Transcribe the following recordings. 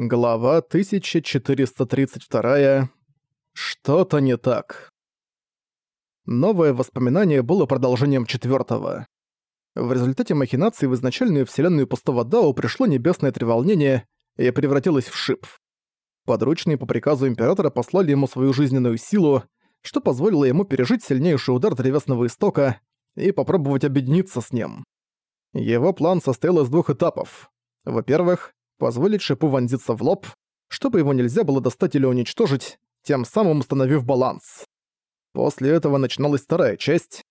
Глава 1432. Что-то не так. Новое воспоминание было продолжением четвертого. В результате махинаций в изначальную вселенную пустого Дао пришло небесное треволнение и превратилось в шип. Подручные по приказу Императора послали ему свою жизненную силу, что позволило ему пережить сильнейший удар древесного истока и попробовать объединиться с ним. Его план состоял из двух этапов. Во-первых, позволить шипу вонзиться в лоб, чтобы его нельзя было достать или уничтожить, тем самым установив баланс. После этого начиналась вторая часть.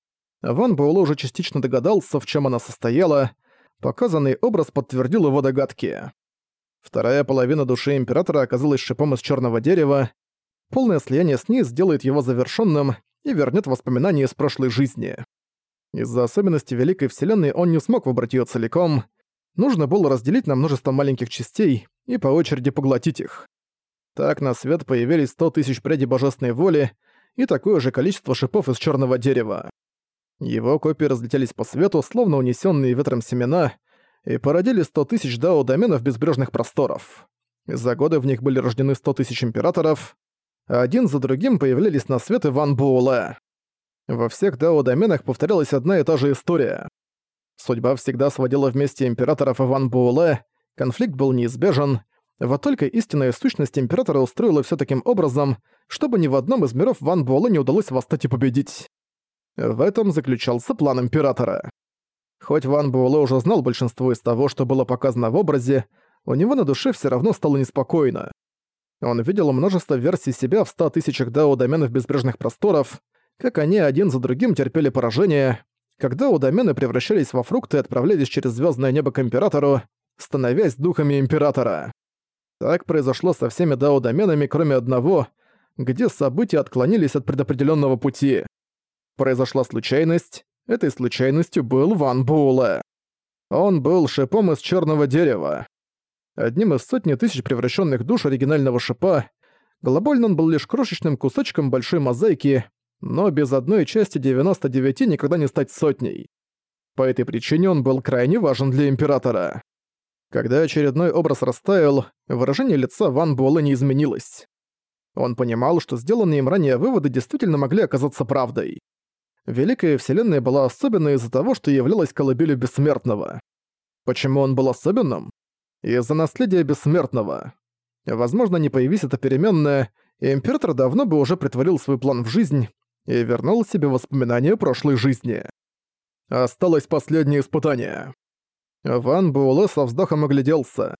Ван Буэлло уже частично догадался, в чем она состояла. Показанный образ подтвердил его догадки. Вторая половина души Императора оказалась шипом из черного дерева. Полное слияние с ней сделает его завершенным и вернет воспоминания из прошлой жизни. Из-за особенностей Великой Вселенной он не смог выбрать ее целиком — нужно было разделить на множество маленьких частей и по очереди поглотить их. Так на свет появились сто тысяч прядей божественной воли и такое же количество шипов из черного дерева. Его копии разлетелись по свету, словно унесенные ветром семена, и породили сто тысяч дао-доменов безбрежных просторов. За годы в них были рождены сто тысяч императоров, а один за другим появлялись на свет Иван Буэлэ. Во всех дао-доменах повторялась одна и та же история. Судьба всегда сводила вместе императоров Иван Буэлэ, конфликт был неизбежен, вот только истинная сущность императора устроила все таким образом, чтобы ни в одном из миров Ван Буэлэ не удалось восстать и победить. В этом заключался план императора. Хоть Ван Буэлэ уже знал большинство из того, что было показано в образе, у него на душе все равно стало неспокойно. Он видел множество версий себя в ста тысячах дао-доменов безбрежных просторов, как они один за другим терпели поражение, когда удомены превращались во фрукты и отправлялись через звездное небо к Императору, становясь духами Императора. Так произошло со всеми дао-доменами, кроме одного, где события отклонились от предопределенного пути. Произошла случайность, этой случайностью был Ван Буэлэ. Он был шипом из черного дерева. Одним из сотни тысяч превращенных душ оригинального шипа, глобально он был лишь крошечным кусочком большой мозаики, но без одной части 99 никогда не стать сотней. По этой причине он был крайне важен для Императора. Когда очередной образ растаял, выражение лица Ван Буэлэ не изменилось. Он понимал, что сделанные им ранее выводы действительно могли оказаться правдой. Великая Вселенная была особенной из-за того, что являлась колыбелью Бессмертного. Почему он был особенным? Из-за наследия Бессмертного. Возможно, не появись переменная, Император давно бы уже притворил свой план в жизнь, и вернул себе воспоминания прошлой жизни. Осталось последнее испытание. Ван Буэлэ со вздохом огляделся.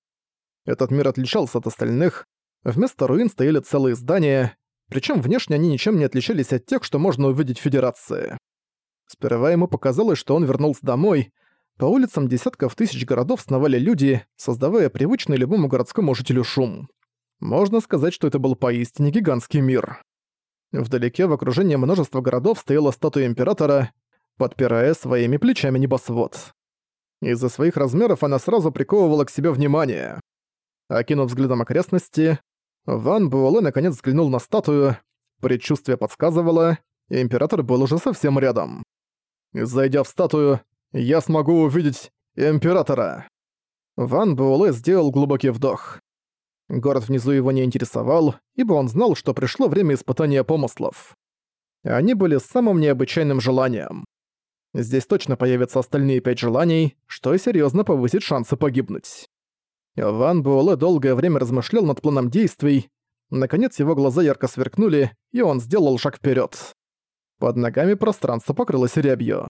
Этот мир отличался от остальных. Вместо руин стояли целые здания, причем внешне они ничем не отличались от тех, что можно увидеть в Федерации. Сперва ему показалось, что он вернулся домой. По улицам десятков тысяч городов сновали люди, создавая привычный любому городскому жителю шум. Можно сказать, что это был поистине гигантский мир. Вдалеке в окружении множества городов стояла статуя Императора, подпирая своими плечами небосвод. Из-за своих размеров она сразу приковывала к себе внимание. Окинув взглядом окрестности, Ван Буэлэ наконец взглянул на статую, предчувствие подсказывало, и Император был уже совсем рядом. Зайдя в статую, я смогу увидеть Императора. Ван Буэлэ сделал глубокий вдох. Город внизу его не интересовал, ибо он знал, что пришло время испытания помыслов. Они были самым необычайным желанием. Здесь точно появятся остальные пять желаний, что серьезно повысит шансы погибнуть. Ван Буэлэ долгое время размышлял над планом действий. Наконец его глаза ярко сверкнули, и он сделал шаг вперед. Под ногами пространство покрылось рябью.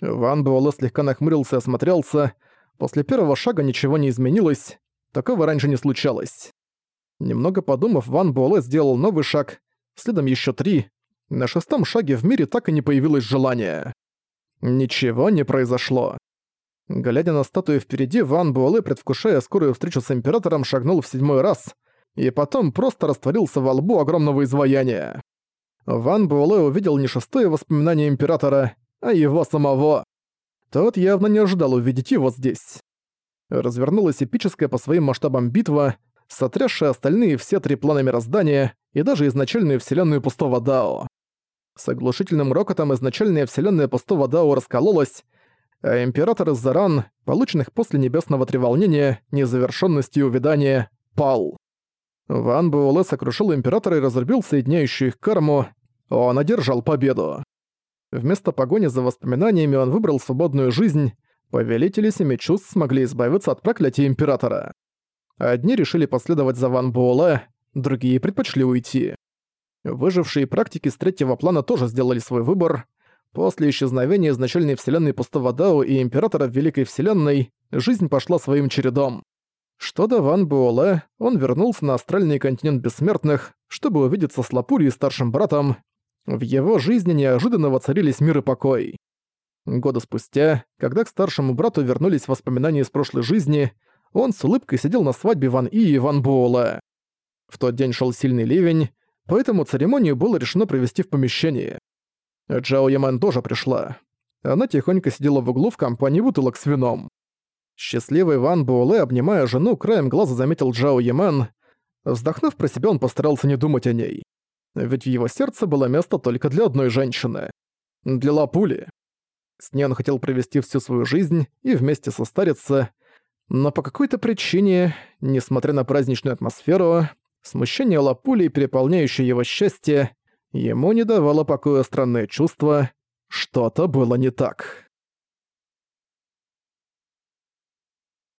Ван Буэлэ слегка нахмурился и осмотрелся. После первого шага ничего не изменилось, Такого раньше не случалось. Немного подумав, Ван Буэлэ сделал новый шаг, следом еще три. На шестом шаге в мире так и не появилось желания. Ничего не произошло. Глядя на статую впереди, Ван Буэлэ, предвкушая скорую встречу с Императором, шагнул в седьмой раз и потом просто растворился во лбу огромного изваяния. Ван Буэлэ увидел не шестое воспоминание Императора, а его самого. Тот явно не ожидал увидеть его здесь развернулась эпическая по своим масштабам битва, сотрясшая остальные все три плана мироздания и даже изначальную вселенную пустого Дао. С оглушительным рокотом изначальная вселенная пустого Дао раскололась, а император из Заран, полученных после небесного треволнения, незавершенности и увядания, пал. Ван Буэлэ сокрушил Императора и разрубил соединяющую их карму. Он одержал победу. Вместо погони за воспоминаниями он выбрал свободную жизнь. Повелители Семи Чувств смогли избавиться от проклятия Императора. Одни решили последовать за Ван Буэлэ, другие предпочли уйти. Выжившие практики с третьего плана тоже сделали свой выбор. После исчезновения изначальной вселенной Пустого Дао и Императора Великой Вселенной, жизнь пошла своим чередом. Что до Ван Буэлэ, он вернулся на астральный континент бессмертных, чтобы увидеться с Лапури и старшим братом. В его жизни неожиданно воцарились мир и покой. Года спустя, когда к старшему брату вернулись воспоминания из прошлой жизни, он с улыбкой сидел на свадьбе Ван И и Ван Буэлэ. В тот день шел сильный ливень, поэтому церемонию было решено провести в помещении. Джао Яман тоже пришла. Она тихонько сидела в углу в компании бутылок с вином. Счастливый Ван Буэлэ, обнимая жену, краем глаза заметил Джао Яман. Вздохнув про себя, он постарался не думать о ней. Ведь в его сердце было место только для одной женщины. Для Лапули. С ней он хотел провести всю свою жизнь и вместе состариться, но по какой-то причине, несмотря на праздничную атмосферу, смущение Лапули, переполняющее его счастье, ему не давало покоя странное чувство, что-то было не так.